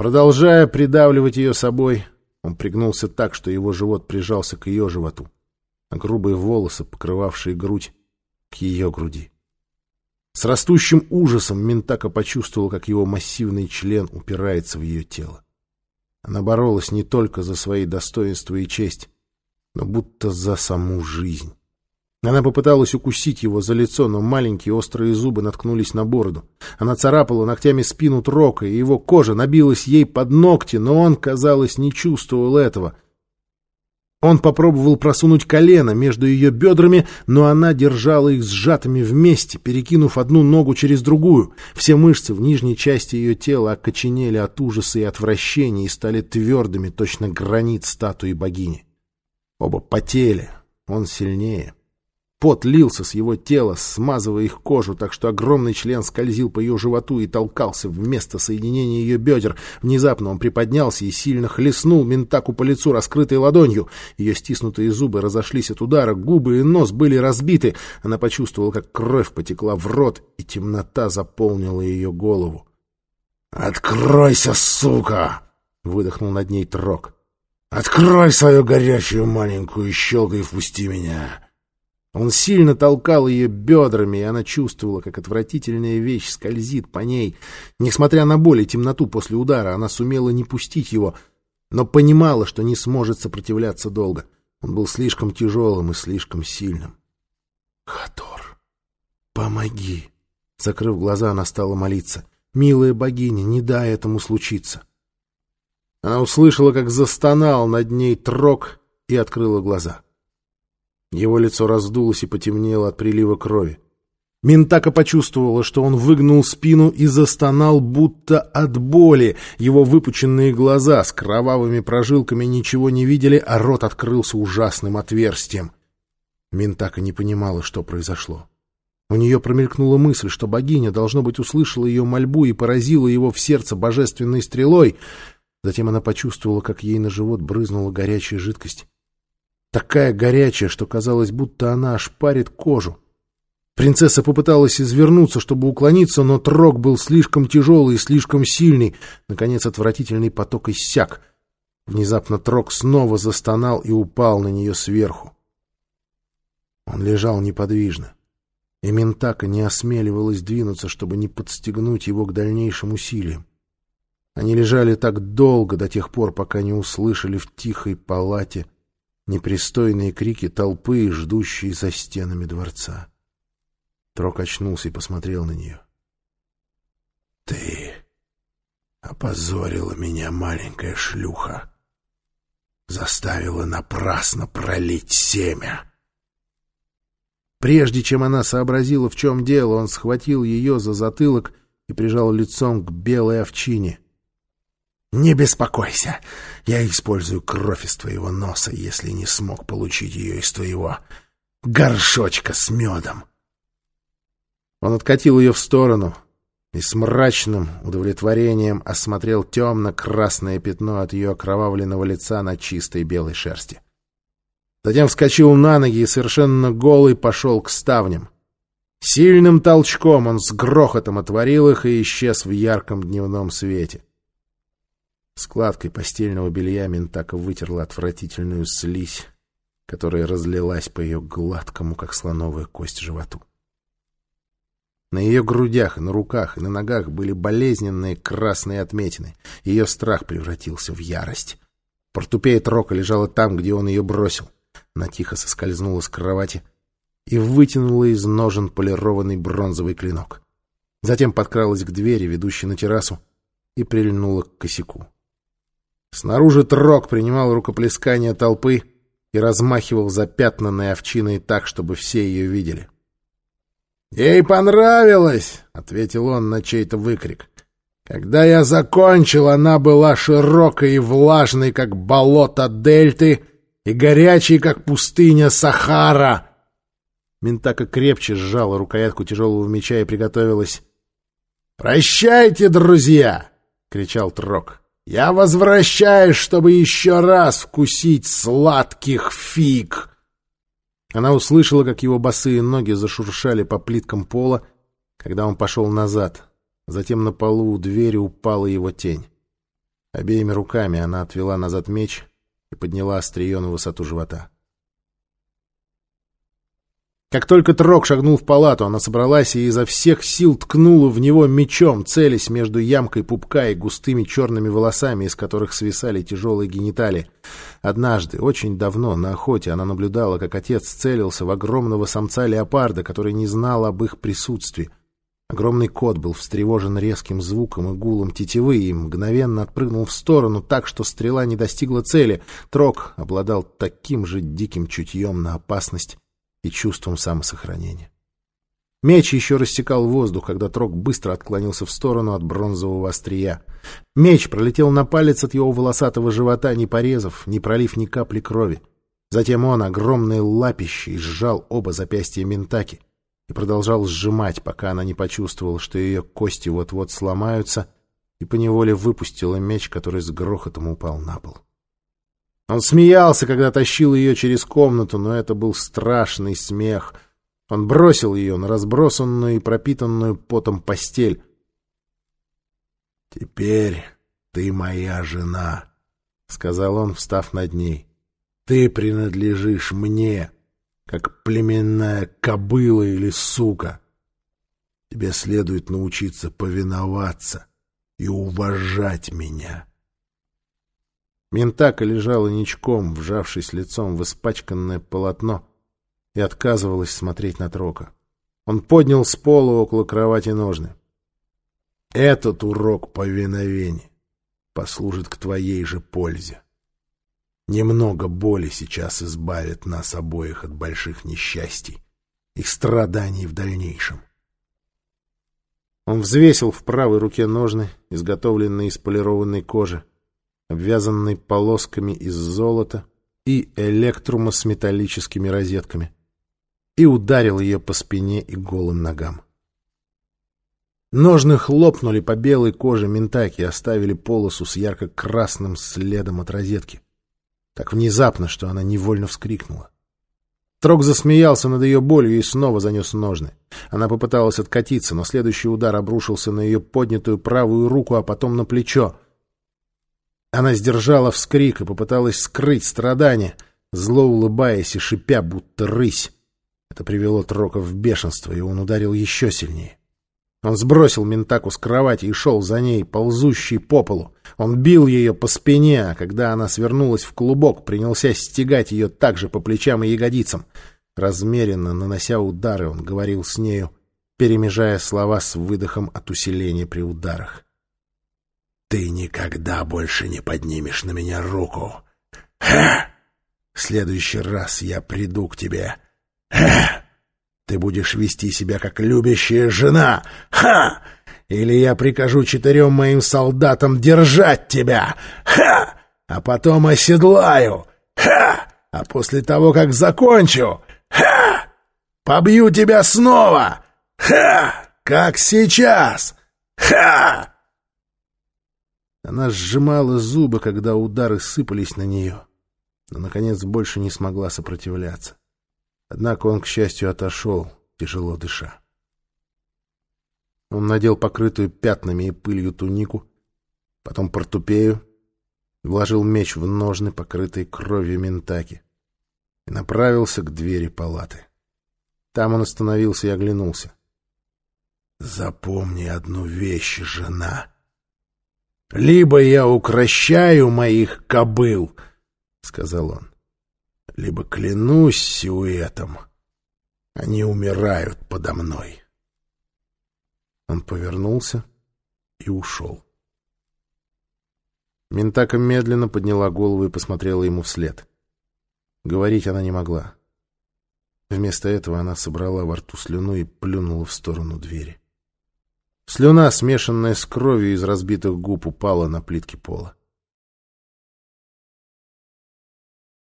Продолжая придавливать ее собой, он пригнулся так, что его живот прижался к ее животу, а грубые волосы, покрывавшие грудь, к ее груди. С растущим ужасом Ментака почувствовал, как его массивный член упирается в ее тело. Она боролась не только за свои достоинства и честь, но будто за саму жизнь. Она попыталась укусить его за лицо, но маленькие острые зубы наткнулись на бороду. Она царапала ногтями спину Трока, и его кожа набилась ей под ногти, но он, казалось, не чувствовал этого — он попробовал просунуть колено между ее бедрами, но она держала их сжатыми вместе, перекинув одну ногу через другую. Все мышцы в нижней части ее тела окоченели от ужаса и отвращения и стали твердыми, точно гранит статуи богини. Оба потели, он сильнее. Пот лился с его тела, смазывая их кожу, так что огромный член скользил по ее животу и толкался в место соединения ее бедер. Внезапно он приподнялся и сильно хлестнул Ментаку по лицу раскрытой ладонью. Ее стиснутые зубы разошлись от удара, губы и нос были разбиты. Она почувствовала, как кровь потекла в рот, и темнота заполнила ее голову. «Откройся, сука!» — выдохнул над ней Трок. «Открой свою горячую маленькую щелку и впусти меня!» Он сильно толкал ее бедрами, и она чувствовала, как отвратительная вещь скользит по ней. Несмотря на боль и темноту после удара, она сумела не пустить его, но понимала, что не сможет сопротивляться долго. Он был слишком тяжелым и слишком сильным. «Хатор, помоги!» Закрыв глаза, она стала молиться. «Милая богиня, не дай этому случиться!» Она услышала, как застонал над ней трог и открыла глаза. Его лицо раздулось и потемнело от прилива крови. Ментака почувствовала, что он выгнул спину и застонал, будто от боли. Его выпученные глаза с кровавыми прожилками ничего не видели, а рот открылся ужасным отверстием. Ментака не понимала, что произошло. У нее промелькнула мысль, что богиня, должно быть, услышала ее мольбу и поразила его в сердце божественной стрелой. Затем она почувствовала, как ей на живот брызнула горячая жидкость такая горячая, что казалось, будто она ошпарит кожу. Принцесса попыталась извернуться, чтобы уклониться, но трог был слишком тяжелый и слишком сильный. Наконец отвратительный поток иссяк. Внезапно трог снова застонал и упал на нее сверху. Он лежал неподвижно, и Ментака не осмеливалась двинуться, чтобы не подстегнуть его к дальнейшим усилиям. Они лежали так долго, до тех пор, пока не услышали в тихой палате — непристойные крики толпы, ждущие за стенами дворца. Трок очнулся и посмотрел на нее. — Ты опозорила меня, маленькая шлюха. Заставила напрасно пролить семя. Прежде чем она сообразила, в чем дело, он схватил ее за затылок и прижал лицом к белой овчине — «Не беспокойся, я использую кровь из твоего носа, если не смог получить ее из твоего горшочка с медом». Он откатил ее в сторону и с мрачным удовлетворением осмотрел темно-красное пятно от ее окровавленного лица на чистой белой шерсти. Затем вскочил на ноги и совершенно голый пошел к ставням. Сильным толчком он с грохотом отворил их и исчез в ярком дневном свете. Складкой постельного белья Ментака вытерла отвратительную слизь, которая разлилась по ее гладкому, как слоновая кость, животу. На ее грудях, на руках, и на ногах были болезненные красные отметины. Ее страх превратился в ярость. Портупея Трока лежала там, где он ее бросил. Она тихо соскользнула с кровати и вытянула из ножен полированный бронзовый клинок. Затем подкралась к двери, ведущей на террасу, и прильнула к косяку. Снаружи Трок принимал рукоплескание толпы и размахивал запятнанной овчиной так, чтобы все ее видели. «Ей понравилось!» — ответил он на чей-то выкрик. «Когда я закончил, она была широкой и влажной, как болото Дельты, и горячей, как пустыня Сахара!» Ментака крепче сжала рукоятку тяжелого меча и приготовилась. «Прощайте, друзья!» — кричал Трок. Я возвращаюсь, чтобы еще раз вкусить сладких фиг!» Она услышала, как его босые ноги зашуршали по плиткам пола, когда он пошел назад. Затем на полу у двери упала его тень. Обеими руками она отвела назад меч и подняла острие на высоту живота. Как только Трок шагнул в палату, она собралась и изо всех сил ткнула в него мечом, целясь между ямкой пупка и густыми черными волосами, из которых свисали тяжелые гениталии. Однажды, очень давно, на охоте она наблюдала, как отец целился в огромного самца леопарда, который не знал об их присутствии. Огромный кот был встревожен резким звуком и гулом тетивы и мгновенно отпрыгнул в сторону так, что стрела не достигла цели. Трок обладал таким же диким чутьем на опасность и чувством самосохранения. Меч еще рассекал воздух, когда Трок быстро отклонился в сторону от бронзового острия. Меч пролетел на палец от его волосатого живота, не порезав, не пролив ни капли крови. Затем он, огромной лапищей, сжал оба запястья Ментаки — и продолжал сжимать, пока она не почувствовала, что ее кости вот-вот сломаются, и поневоле выпустила меч, который с грохотом упал на пол. Он смеялся, когда тащил ее через комнату, но это был страшный смех. Он бросил ее на разбросанную и пропитанную потом постель. «Теперь ты моя жена», — сказал он, встав над ней. «Ты принадлежишь мне» как племенная кобыла или сука. Тебе следует научиться повиноваться и уважать меня. Ментака лежала ничком, вжавшись лицом в испачканное полотно, и отказывалась смотреть на Трока. Он поднял с пола около кровати ножны. «Этот урок повиновения послужит к твоей же пользе». Немного боли сейчас избавит нас обоих от больших несчастий и страданий в дальнейшем. Он взвесил в правой руке ножны, изготовленные из полированной кожи, обвязанные полосками из золота и электрума с металлическими розетками, и ударил ее по спине и голым ногам. Ножны хлопнули по белой коже Ментаки и оставили полосу с ярко-красным следом от розетки так внезапно, что она невольно вскрикнула. Трок засмеялся над ее болью и снова занес ножны. Она попыталась откатиться, но следующий удар обрушился на ее поднятую правую руку, а потом на плечо. Она сдержала вскрик и попыталась скрыть страдания, зло улыбаясь и шипя, будто рысь. Это привело Трока в бешенство, и он ударил еще сильнее. Он сбросил Ментаку с кровати и шел за ней, ползущий по полу. Он бил ее по спине, а когда она свернулась в клубок, принялся стегать ее также по плечам и ягодицам. Размеренно нанося удары, он говорил с нею, перемежая слова с выдохом от усиления при ударах. «Ты никогда больше не поднимешь на меня руку! Ха! В следующий раз я приду к тебе! Ха! Ты будешь вести себя как любящая жена. Ха! Или я прикажу четырем моим солдатам держать тебя. Ха! А потом оседлаю. Ха! А после того, как закончу, ха! Побью тебя снова. Ха! Как сейчас. Ха! Она сжимала зубы, когда удары сыпались на нее, но, наконец, больше не смогла сопротивляться. Однако он, к счастью, отошел, тяжело дыша. Он надел покрытую пятнами и пылью тунику, потом портупею, вложил меч в ножны, покрытые кровью ментаки, и направился к двери палаты. Там он остановился и оглянулся. «Запомни одну вещь, жена. Либо я укращаю моих кобыл, — сказал он, либо клянусь силуэтом, они умирают подо мной. Он повернулся и ушел. Ментака медленно подняла голову и посмотрела ему вслед. Говорить она не могла. Вместо этого она собрала во рту слюну и плюнула в сторону двери. Слюна, смешанная с кровью из разбитых губ, упала на плитки пола.